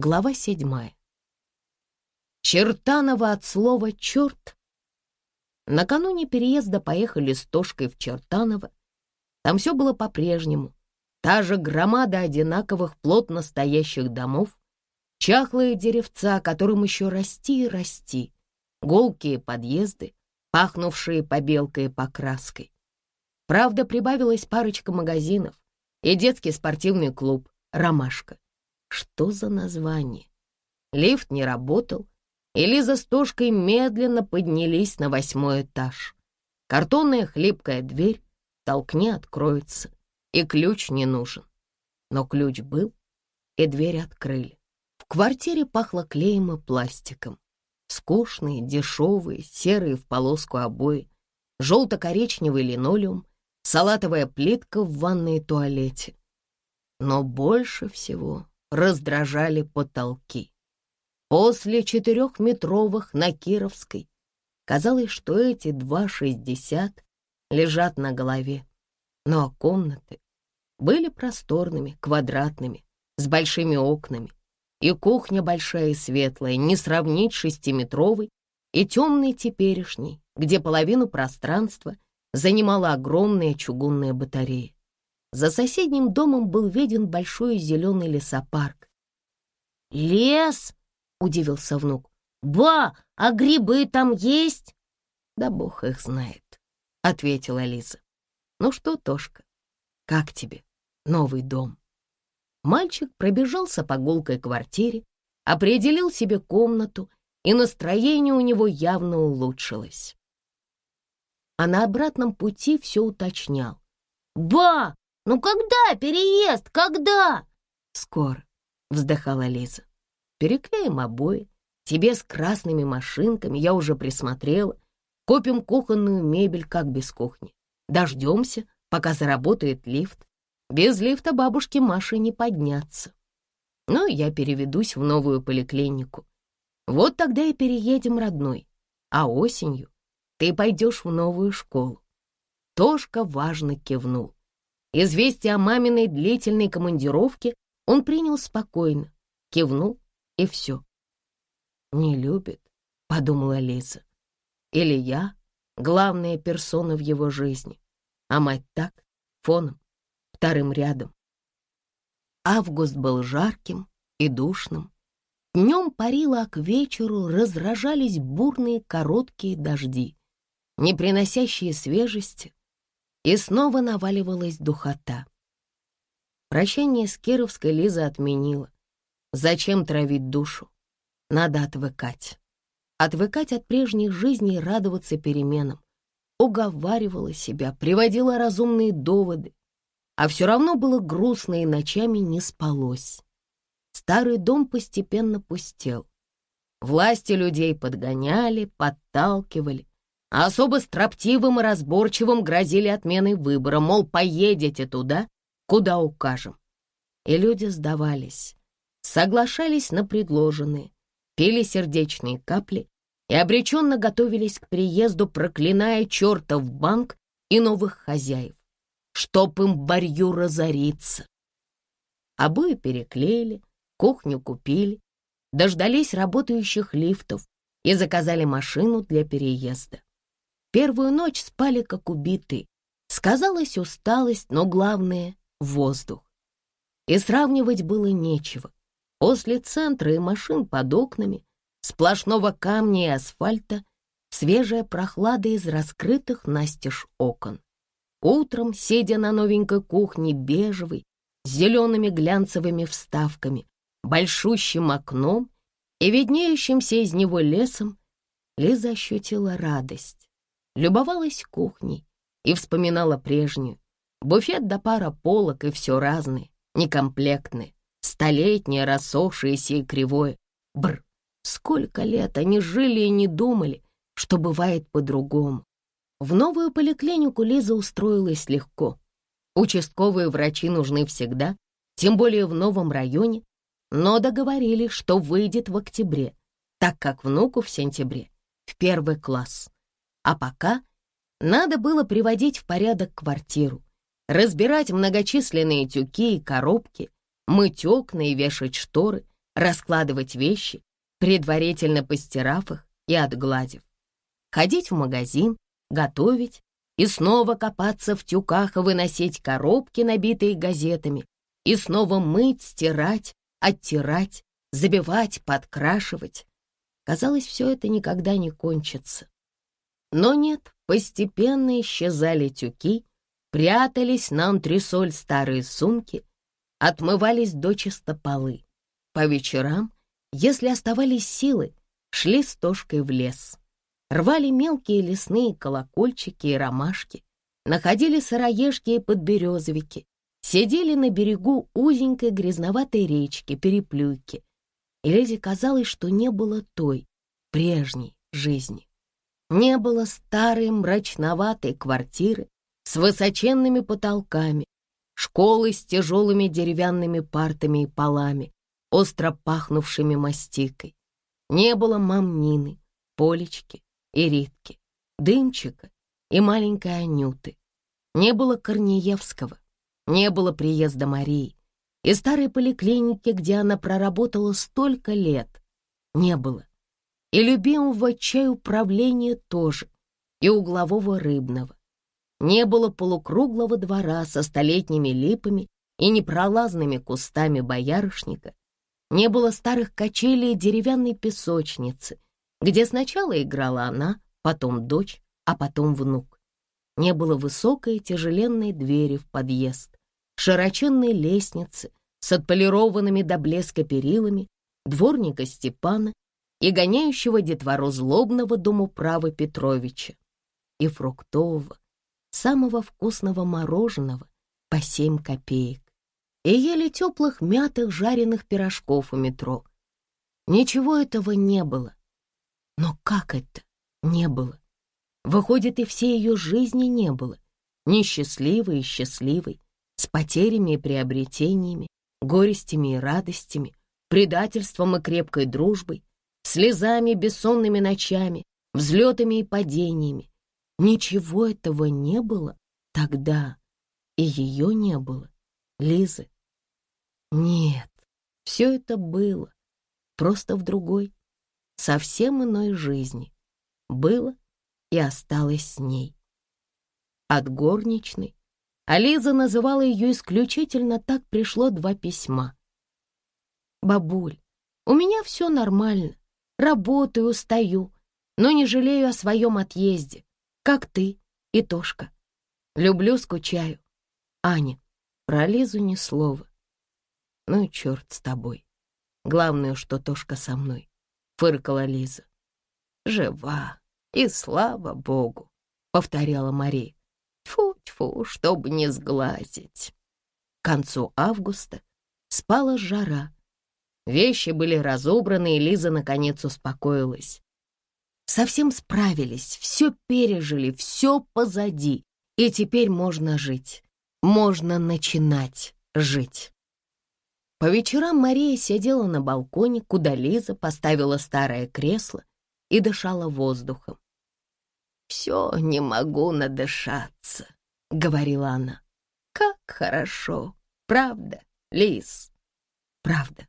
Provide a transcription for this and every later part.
Глава седьмая. Чертанова от слова «черт». Накануне переезда поехали с Тошкой в Чертаново. Там все было по-прежнему. Та же громада одинаковых плотно стоящих домов, чахлые деревца, которым еще расти и расти, голкие подъезды, пахнувшие побелкой и покраской. Правда, прибавилась парочка магазинов и детский спортивный клуб «Ромашка». Что за название? Лифт не работал, и Лиза с Тошкой медленно поднялись на восьмой этаж. Картонная хлипкая дверь, толкни, откроется, и ключ не нужен. Но ключ был, и дверь открыли. В квартире пахло клеем и пластиком. Скучные, дешевые, серые в полоску обои, желто-коричневый линолеум, салатовая плитка в ванной и туалете. Но больше всего раздражали потолки. После четырехметровых на Кировской казалось, что эти два шестьдесят лежат на голове. Но комнаты были просторными, квадратными, с большими окнами, и кухня большая и светлая, не сравнить шестиметровой и темной теперешней, где половину пространства занимала огромная чугунная батарея. За соседним домом был виден большой зеленый лесопарк. «Лес?» — удивился внук. «Ба, а грибы там есть?» «Да бог их знает», — ответила Лиза. «Ну что, Тошка, как тебе новый дом?» Мальчик пробежался по гулкой квартире, определил себе комнату, и настроение у него явно улучшилось. А на обратном пути все уточнял. «Ба, «Ну когда переезд? Когда?» «Скоро», — вздыхала Лиза. «Переклеим обои. Тебе с красными машинками я уже присмотрела. Купим кухонную мебель, как без кухни. Дождемся, пока заработает лифт. Без лифта бабушке Маше не подняться. Ну, я переведусь в новую поликлинику. Вот тогда и переедем, родной. А осенью ты пойдешь в новую школу». Тошка важно кивнул. Известие о маминой длительной командировке он принял спокойно, кивнул и все. «Не любит», — подумала Лиза. «Или я главная персона в его жизни, а мать так, фоном, вторым рядом». Август был жарким и душным. Днем парило, а к вечеру разражались бурные короткие дожди, не приносящие свежести, и снова наваливалась духота. Прощание с Кировской Лиза отменила. Зачем травить душу? Надо отвыкать. Отвыкать от прежних жизней и радоваться переменам. Уговаривала себя, приводила разумные доводы. А все равно было грустно и ночами не спалось. Старый дом постепенно пустел. Власти людей подгоняли, подталкивали, особо строптивым и разборчивым грозили отменой выбора, мол, поедете туда, куда укажем. И люди сдавались, соглашались на предложенные, пили сердечные капли и обреченно готовились к приезду, проклиная черта в банк и новых хозяев, чтоб им барью разориться. Обои переклеили, кухню купили, дождались работающих лифтов и заказали машину для переезда. Первую ночь спали как убитые. Сказалась усталость, но главное — воздух. И сравнивать было нечего. После центра и машин под окнами, сплошного камня и асфальта, свежая прохлада из раскрытых настежь окон. Утром, сидя на новенькой кухне бежевой, с зелеными глянцевыми вставками, большущим окном и виднеющимся из него лесом, Лиза ощутила радость любовалась кухней и вспоминала прежнюю. Буфет до пара полок и все разное, некомплектное, столетнее, рассохшееся и кривое. Бр, сколько лет они жили и не думали, что бывает по-другому. В новую поликлинику Лиза устроилась легко. Участковые врачи нужны всегда, тем более в новом районе, но договорились, что выйдет в октябре, так как внуку в сентябре, в первый класс. А пока надо было приводить в порядок квартиру, разбирать многочисленные тюки и коробки, мыть окна и вешать шторы, раскладывать вещи, предварительно постирав их и отгладив, ходить в магазин, готовить и снова копаться в тюках и выносить коробки, набитые газетами, и снова мыть, стирать, оттирать, забивать, подкрашивать. Казалось, все это никогда не кончится. Но нет, постепенно исчезали тюки, прятались на антресоль старые сумки, отмывались дочисто полы. По вечерам, если оставались силы, шли с Тошкой в лес. Рвали мелкие лесные колокольчики и ромашки, находили сыроежки и подберезовики, сидели на берегу узенькой грязноватой речки, переплюйки. И Лезе казалось, что не было той, прежней жизни. Не было старой мрачноватой квартиры с высоченными потолками, школы с тяжелыми деревянными партами и полами, остро пахнувшими мастикой. Не было мамнины, Полечки и Ритки, Дымчика и маленькой Анюты. Не было Корнеевского, не было приезда Марии. И старой поликлиники, где она проработала столько лет, не было и любимого чай-управления тоже, и углового рыбного. Не было полукруглого двора со столетними липами и непролазными кустами боярышника, не было старых качелей и деревянной песочницы, где сначала играла она, потом дочь, а потом внук. Не было высокой тяжеленной двери в подъезд, широченной лестницы с отполированными до блеска перилами, дворника Степана и гоняющего детвору злобного домуправа Петровича, и фруктового, самого вкусного мороженого по семь копеек, и ели теплых мятых жареных пирожков у метро. Ничего этого не было. Но как это не было? Выходит, и всей ее жизни не было. Несчастливой и счастливой, с потерями и приобретениями, горестями и радостями, предательством и крепкой дружбой, слезами, бессонными ночами, взлетами и падениями. Ничего этого не было тогда, и ее не было, Лизы. Нет, все это было, просто в другой, совсем иной жизни. Было и осталось с ней. От горничной, а Лиза называла ее исключительно так, пришло два письма. «Бабуль, у меня все нормально. Работаю, устаю, но не жалею о своем отъезде, как ты и Тошка. Люблю, скучаю. Аня, про Лизу ни слова. Ну и черт с тобой. Главное, что Тошка со мной, — фыркала Лиза. Жива, и слава богу, — повторяла Мария. Тьфу-тьфу, чтобы не сглазить. К концу августа спала жара, Вещи были разобраны, и Лиза наконец успокоилась. Совсем справились, все пережили, все позади, и теперь можно жить, можно начинать жить. По вечерам Мария сидела на балконе, куда Лиза поставила старое кресло и дышала воздухом. «Все не могу надышаться», — говорила она. «Как хорошо, правда, Лиз?» «Правда»,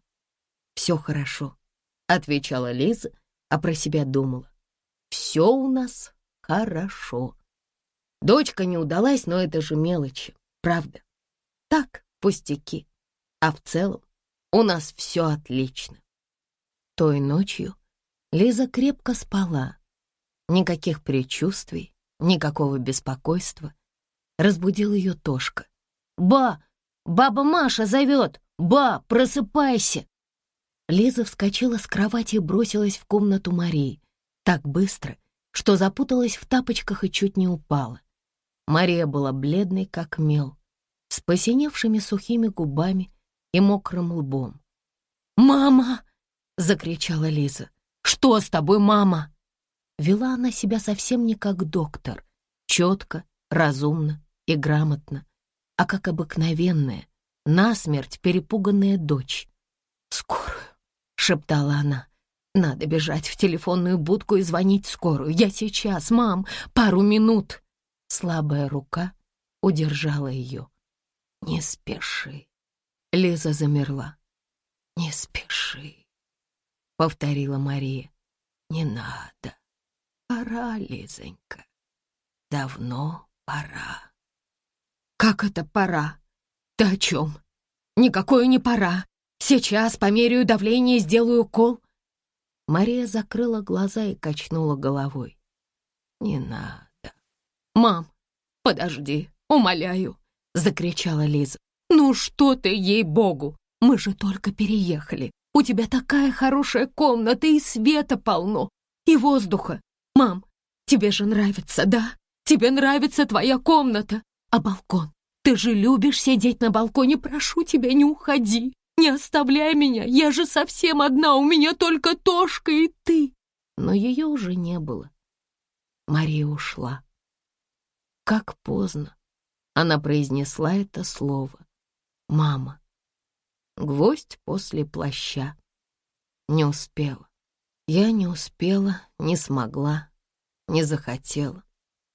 все хорошо», — отвечала Лиза, а про себя думала. «Все у нас хорошо». Дочка не удалась, но это же мелочи, правда. Так, пустяки. А в целом у нас все отлично. Той ночью Лиза крепко спала. Никаких предчувствий, никакого беспокойства. Разбудил ее Тошка. «Ба! Баба Маша зовет! Ба, просыпайся!» Лиза вскочила с кровати и бросилась в комнату Марии так быстро, что запуталась в тапочках и чуть не упала. Мария была бледной, как мел, с посиневшими сухими губами и мокрым лбом. «Мама!» — закричала Лиза. «Что с тобой, мама?» Вела она себя совсем не как доктор, четко, разумно и грамотно, а как обыкновенная, насмерть перепуганная дочь. «Скорую! Шептала она. «Надо бежать в телефонную будку и звонить скорую. Я сейчас, мам, пару минут!» Слабая рука удержала ее. «Не спеши». Лиза замерла. «Не спеши», — повторила Мария. «Не надо. Пора, Лизонька. Давно пора». «Как это пора? Ты о чем? Никакое не пора. Сейчас померяю давление и сделаю укол». Мария закрыла глаза и качнула головой. «Не надо». «Мам, подожди, умоляю», — закричала Лиза. «Ну что ты, ей-богу, мы же только переехали. У тебя такая хорошая комната, и света полно, и воздуха. Мам, тебе же нравится, да? Тебе нравится твоя комната. А балкон? Ты же любишь сидеть на балконе. Прошу тебя, не уходи. Не оставляй меня. Я же совсем одна. У меня только Тошка и ты. Но ее уже не было. Мария ушла. Как поздно она произнесла это слово. «Мама». Гвоздь после плаща. Не успела. Я не успела, не смогла, не захотела.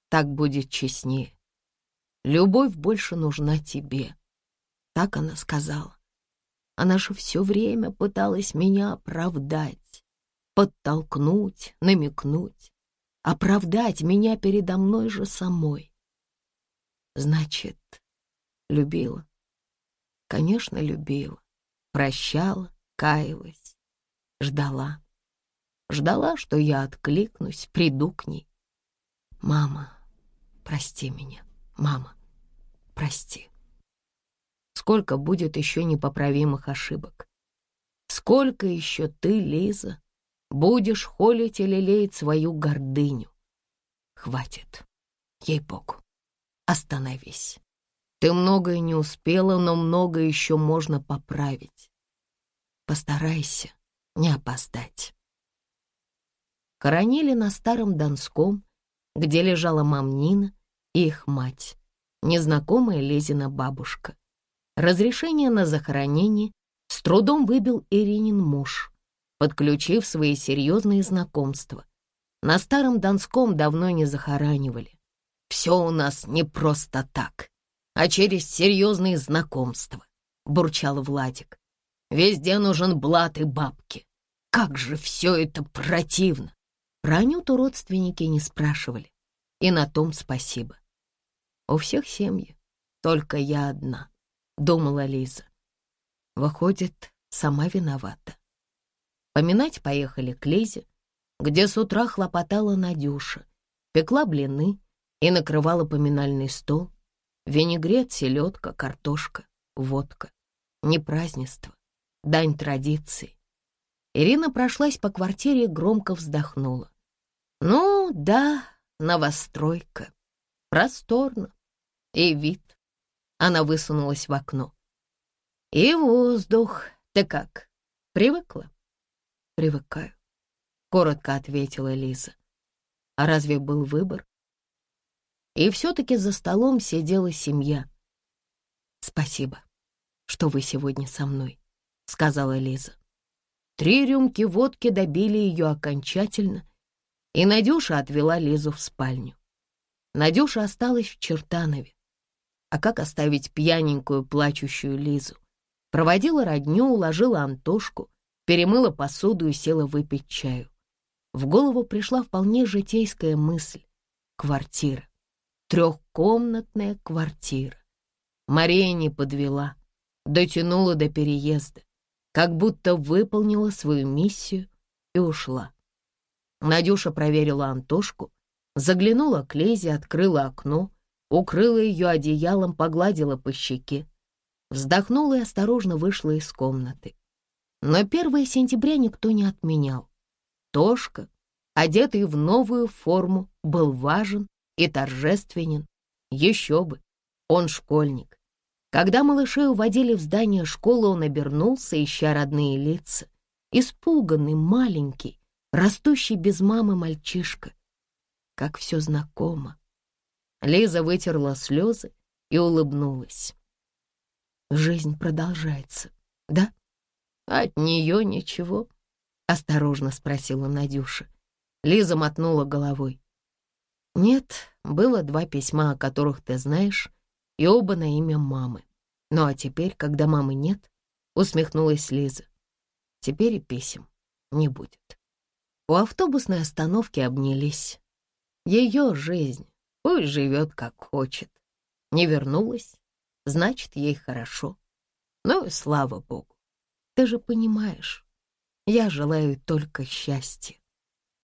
Так будет честнее. Любовь больше нужна тебе. Так она сказала. Она же все время пыталась меня оправдать, подтолкнуть, намекнуть, оправдать меня передо мной же самой. Значит, любила. Конечно, любила. Прощала, каялась, ждала. Ждала, что я откликнусь, приду к ней. Мама, прости меня. Мама, прости. Сколько будет еще непоправимых ошибок? Сколько еще ты, Лиза, будешь холить и лелеять свою гордыню? Хватит, ей-богу. Остановись. Ты многое не успела, но многое еще можно поправить. Постарайся не опоздать. Хоронили на Старом Донском, где лежала мамнина и их мать, незнакомая Лезина бабушка. Разрешение на захоронение с трудом выбил Иринин муж, подключив свои серьезные знакомства. На Старом Донском давно не захоранивали. Все у нас не просто так, а через серьезные знакомства, — бурчал Владик. Везде нужен блат и бабки. Как же все это противно! Про Анюту родственники не спрашивали, и на том спасибо. У всех семьи, только я одна, — думала Лиза. Выходит, сама виновата. Поминать поехали к Лизе, где с утра хлопотала Надюша, пекла блины, и накрывала поминальный стол. Винегрет, селедка, картошка, водка. Не празднество, дань традиции. Ирина прошлась по квартире и громко вздохнула. Ну, да, новостройка. Просторно. И вид. Она высунулась в окно. И воздух. Ты как, привыкла? Привыкаю, коротко ответила Лиза. А разве был выбор? И все-таки за столом сидела семья. «Спасибо, что вы сегодня со мной», — сказала Лиза. Три рюмки водки добили ее окончательно, и Надюша отвела Лизу в спальню. Надюша осталась в Чертанове. А как оставить пьяненькую, плачущую Лизу? Проводила родню, уложила Антошку, перемыла посуду и села выпить чаю. В голову пришла вполне житейская мысль — квартира трехкомнатная квартира. Мария не подвела, дотянула до переезда, как будто выполнила свою миссию и ушла. Надюша проверила Антошку, заглянула к Лезе, открыла окно, укрыла ее одеялом, погладила по щеке, вздохнула и осторожно вышла из комнаты. Но 1 сентября никто не отменял. Тошка, одетый в новую форму, был важен и торжественен. Еще бы, он школьник. Когда малышей уводили в здание школы, он обернулся, ища родные лица. Испуганный, маленький, растущий без мамы мальчишка. Как все знакомо. Лиза вытерла слезы и улыбнулась. Жизнь продолжается, да? От нее ничего? Осторожно спросила Надюша. Лиза мотнула головой. Нет, было два письма, о которых ты знаешь, и оба на имя мамы. Ну а теперь, когда мамы нет, усмехнулась Лиза. Теперь и писем не будет. У автобусной остановки обнялись. Ее жизнь, пусть живет как хочет. Не вернулась, значит, ей хорошо. Ну слава богу. Ты же понимаешь, я желаю только счастья.